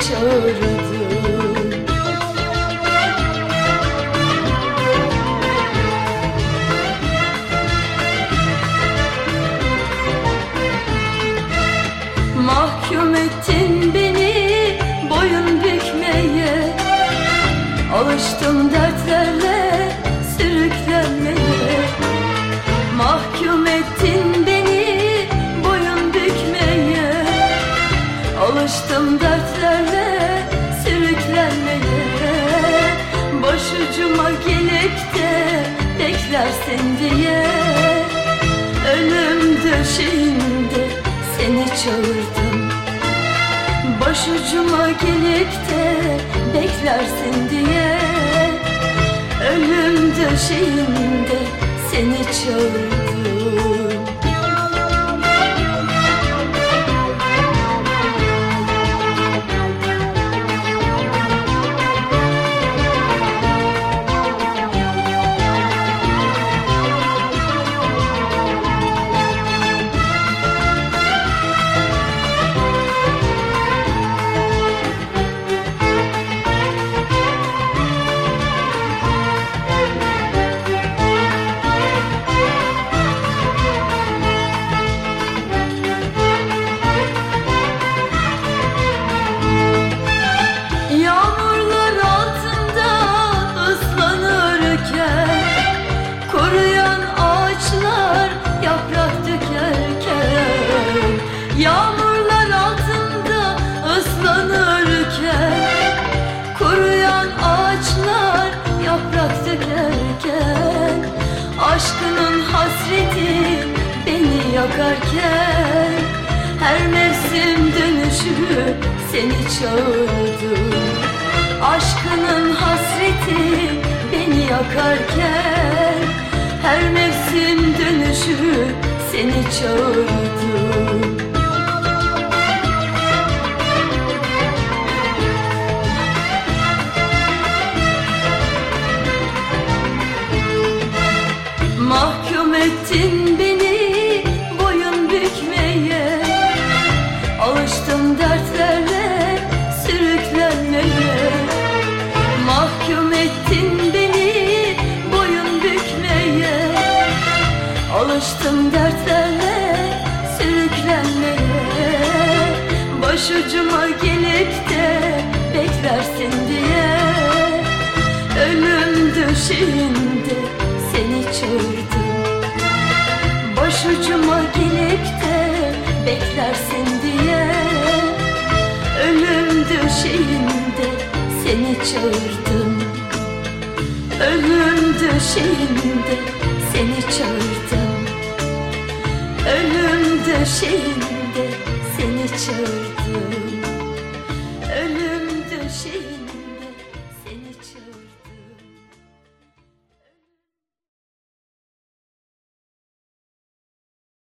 çağırdım. Beni boyun bükmeye. Alıştım dertlerle sürüklenmeye. Mahkum beni boyun bükmeye. Alıştım dertlerle Başucuma gelip de beklersin diye. Ölüm döşeğinde seni çağırdım. Başucuma gelip de beklersin diye. Ölüm döşeğinde seni çağırdım beni yakarken Her mevsim dönüşü seni çağırdı. Aşkının hasreti beni yakarken Her mevsim dönüşü seni çağırdı. Ettin beni Alıştım dertlerle sürüklenmeye. Başucuma gelip de beklersin diye. Ölüm döşeğinde seni çağırdım Başucuma gelip de beklersin diye. Ölüm döşeğinde seni çağırdım Ölüm döşeğinde seni çağırdım döşeğinde seni çağırdım